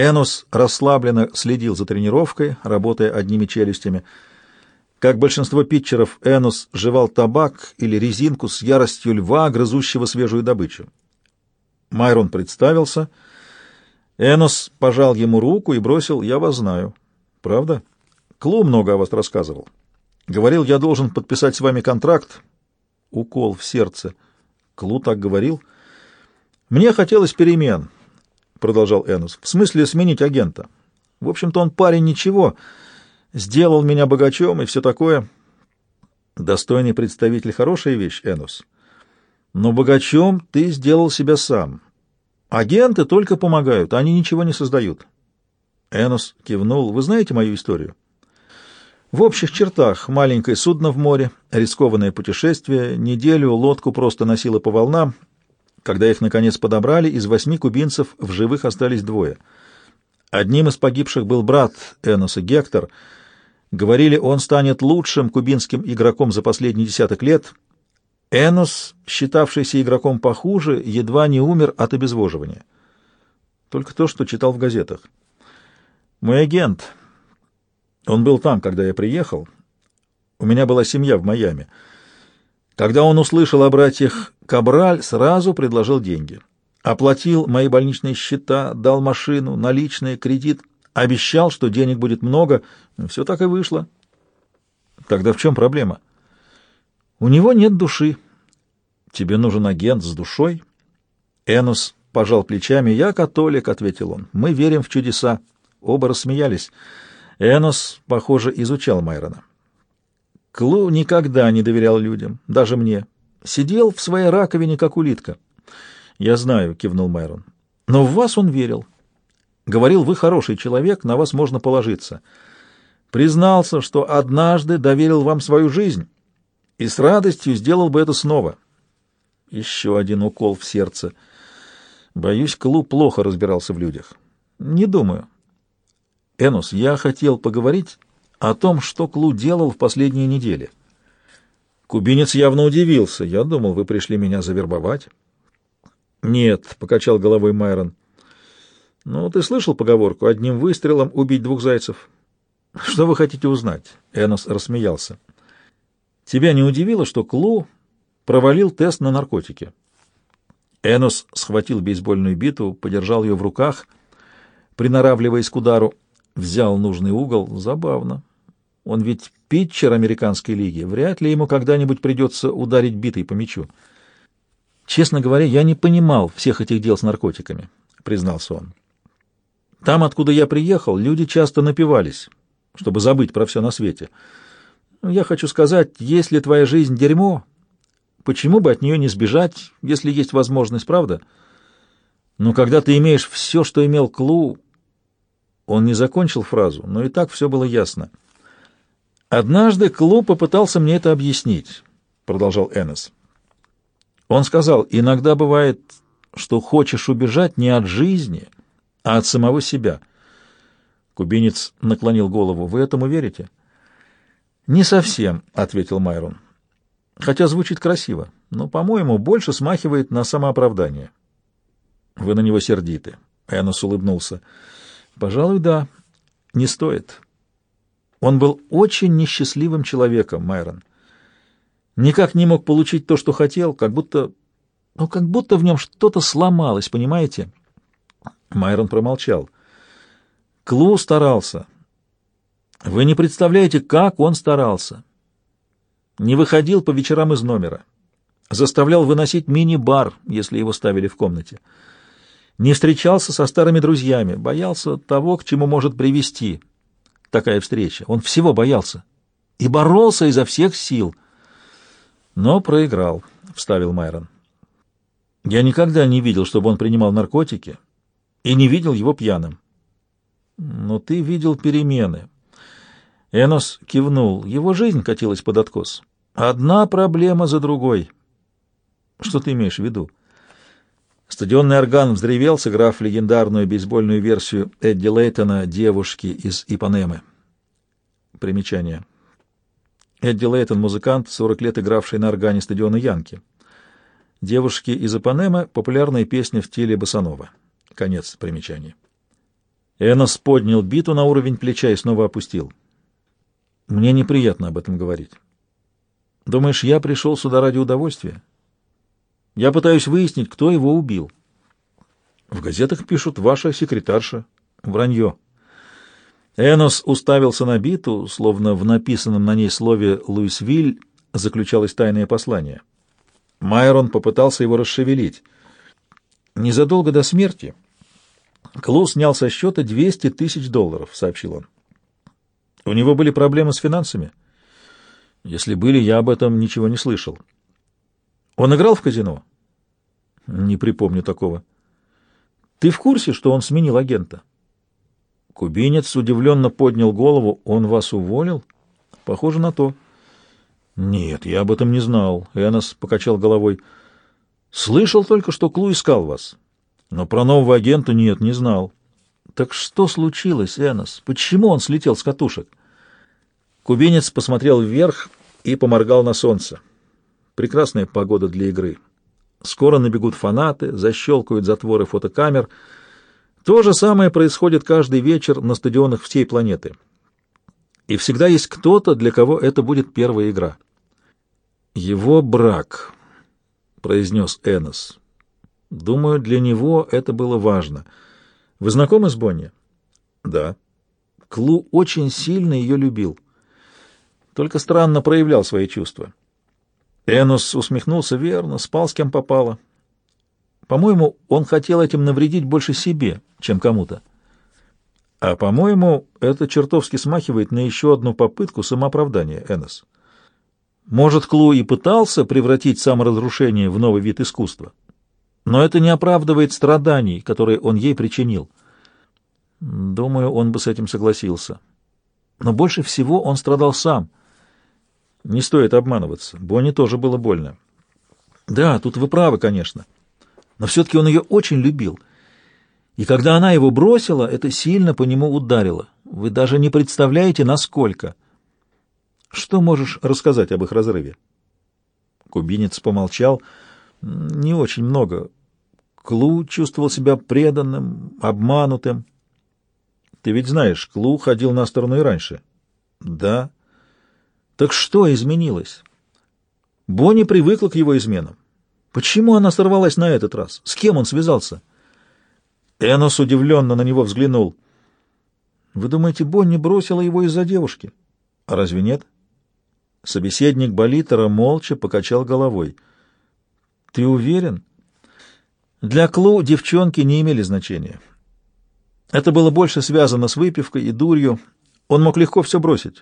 Энус расслабленно следил за тренировкой, работая одними челюстями. Как большинство питчеров, Энус жевал табак или резинку с яростью льва, грызущего свежую добычу. Майрон представился. Энус пожал ему руку и бросил «Я вас знаю». «Правда?» «Клу много о вас рассказывал. Говорил, я должен подписать с вами контракт». Укол в сердце. Клу так говорил. «Мне хотелось перемен», — продолжал Энус. «В смысле сменить агента. В общем-то, он парень ничего. Сделал меня богачом и все такое». «Достойный представитель — хорошая вещь, Энус. Но богачом ты сделал себя сам. Агенты только помогают, они ничего не создают». Энус кивнул. «Вы знаете мою историю?» В общих чертах маленькое судно в море, рискованное путешествие, неделю лодку просто носило по волнам. Когда их, наконец, подобрали, из восьми кубинцев в живых остались двое. Одним из погибших был брат Эноса Гектор. Говорили, он станет лучшим кубинским игроком за последние десяток лет. Энос, считавшийся игроком похуже, едва не умер от обезвоживания. Только то, что читал в газетах. Мой агент он был там, когда я приехал. У меня была семья в Майами. Когда он услышал о братьях Кабраль, сразу предложил деньги. Оплатил мои больничные счета, дал машину, наличные, кредит. Обещал, что денег будет много. Все так и вышло. Тогда в чем проблема? У него нет души. Тебе нужен агент с душой? Энус пожал плечами. Я католик, — ответил он. Мы верим в чудеса. Оба рассмеялись. Энос, похоже, изучал Майрона. Клу никогда не доверял людям, даже мне. Сидел в своей раковине, как улитка. «Я знаю», — кивнул Майрон. «Но в вас он верил. Говорил, вы хороший человек, на вас можно положиться. Признался, что однажды доверил вам свою жизнь и с радостью сделал бы это снова». Еще один укол в сердце. Боюсь, Клу плохо разбирался в людях. «Не думаю. Энус, я хотел поговорить о том, что Клу делал в последние недели. Кубинец явно удивился. Я думал, вы пришли меня завербовать. Нет, покачал головой Майрон. Ну, ты слышал поговорку одним выстрелом убить двух зайцев? Что вы хотите узнать? Энос рассмеялся. Тебя не удивило, что Клу провалил тест на наркотики? Энос схватил бейсбольную биту, подержал ее в руках, приноравливаясь к удару, взял нужный угол. Забавно. Он ведь питчер американской лиги. Вряд ли ему когда-нибудь придется ударить битой по мячу. Честно говоря, я не понимал всех этих дел с наркотиками, признался он. Там, откуда я приехал, люди часто напивались, чтобы забыть про все на свете. Я хочу сказать, если твоя жизнь дерьмо, почему бы от нее не сбежать, если есть возможность, правда? Но когда ты имеешь все, что имел Клу, он не закончил фразу, но и так все было ясно. «Однажды Клу попытался мне это объяснить», — продолжал Эннес. Он сказал, «Иногда бывает, что хочешь убежать не от жизни, а от самого себя». Кубинец наклонил голову. «Вы этому верите?» «Не совсем», — ответил Майрон. «Хотя звучит красиво, но, по-моему, больше смахивает на самооправдание». «Вы на него сердиты», — Эннес улыбнулся. Пожалуй, да. Не стоит. Он был очень несчастливым человеком, Майрон. Никак не мог получить то, что хотел, как будто... Ну, как будто в нем что-то сломалось, понимаете? Майрон промолчал. Клу старался. Вы не представляете, как он старался. Не выходил по вечерам из номера. Заставлял выносить мини-бар, если его ставили в комнате не встречался со старыми друзьями, боялся того, к чему может привести такая встреча. Он всего боялся и боролся изо всех сил. Но проиграл, — вставил Майрон. Я никогда не видел, чтобы он принимал наркотики, и не видел его пьяным. Но ты видел перемены. Энос кивнул. Его жизнь катилась под откос. Одна проблема за другой. Что ты имеешь в виду? — Стадионный орган взревел, сыграв легендарную бейсбольную версию Эдди Лейтона «Девушки из Ипанемы». Примечание. Эдди Лейтон — музыкант, 40 лет игравший на органе стадиона Янки. «Девушки из Ипанемы» — популярная песня в стиле босанова. Конец примечания. Энос поднял биту на уровень плеча и снова опустил. Мне неприятно об этом говорить. Думаешь, я пришел сюда ради удовольствия? Я пытаюсь выяснить, кто его убил. В газетах пишут «ваша секретарша». Вранье. Энос уставился на биту, словно в написанном на ней слове «Луисвиль» заключалось тайное послание. Майрон попытался его расшевелить. Незадолго до смерти Клу снял со счета 200 тысяч долларов, сообщил он. У него были проблемы с финансами? Если были, я об этом ничего не слышал. Он играл в казино? Не припомню такого. Ты в курсе, что он сменил агента? Кубинец удивленно поднял голову. Он вас уволил? Похоже на то. Нет, я об этом не знал. Энос покачал головой. Слышал только, что Клу искал вас. Но про нового агента нет, не знал. Так что случилось, Энос? Почему он слетел с катушек? Кубинец посмотрел вверх и поморгал на солнце. Прекрасная погода для игры. Скоро набегут фанаты, защелкают затворы фотокамер. То же самое происходит каждый вечер на стадионах всей планеты. И всегда есть кто-то, для кого это будет первая игра. «Его брак», — произнес Энос. «Думаю, для него это было важно. Вы знакомы с Бонни?» «Да». Клу очень сильно ее любил. Только странно проявлял свои чувства. Энос усмехнулся верно, спал с кем попало. По-моему, он хотел этим навредить больше себе, чем кому-то. А, по-моему, это чертовски смахивает на еще одну попытку самооправдания, Энос. Может, Клу и пытался превратить саморазрушение в новый вид искусства, но это не оправдывает страданий, которые он ей причинил. Думаю, он бы с этим согласился. Но больше всего он страдал сам — не стоит обманываться. Бонни тоже было больно. Да, тут вы правы, конечно. Но все-таки он ее очень любил. И когда она его бросила, это сильно по нему ударило. Вы даже не представляете, насколько. Что можешь рассказать об их разрыве? Кубинец помолчал. Не очень много. Клу чувствовал себя преданным, обманутым. Ты ведь знаешь, Клу ходил на сторону и раньше. Да. Так что изменилось? Бонни привыкла к его изменам. Почему она сорвалась на этот раз? С кем он связался? Энос удивленно на него взглянул. Вы думаете, Бонни бросила его из-за девушки? А разве нет? Собеседник Болитера молча покачал головой. Ты уверен? Для Клу девчонки не имели значения. Это было больше связано с выпивкой и дурью. Он мог легко все бросить.